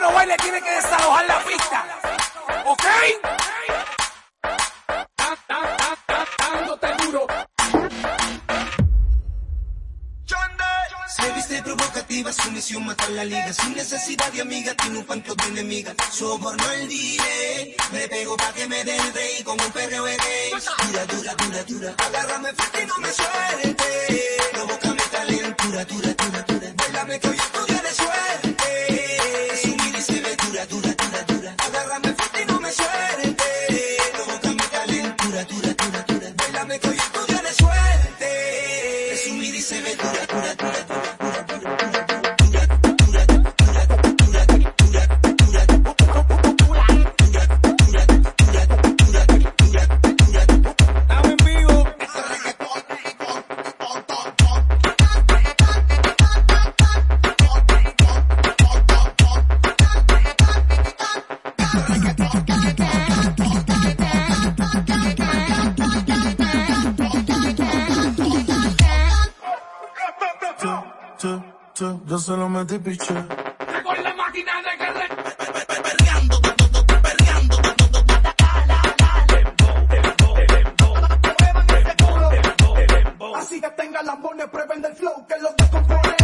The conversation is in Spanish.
no baile tiene que desalojar la pista. ¿Ok? Se viste provocativa, su misión matar la liga. Sin necesidad de amiga, tiene un panto de enemiga. Soborno el dile, me pego pa' que me dé el rey con un perreo gay. Dura, dura, dura, dura. Agárrame fuerte y no me suelte. Yo se lo metí piché. Con la máquina de guerra. Perreando, perreando. Así que tengan las mones, prevén del flow que los descompone.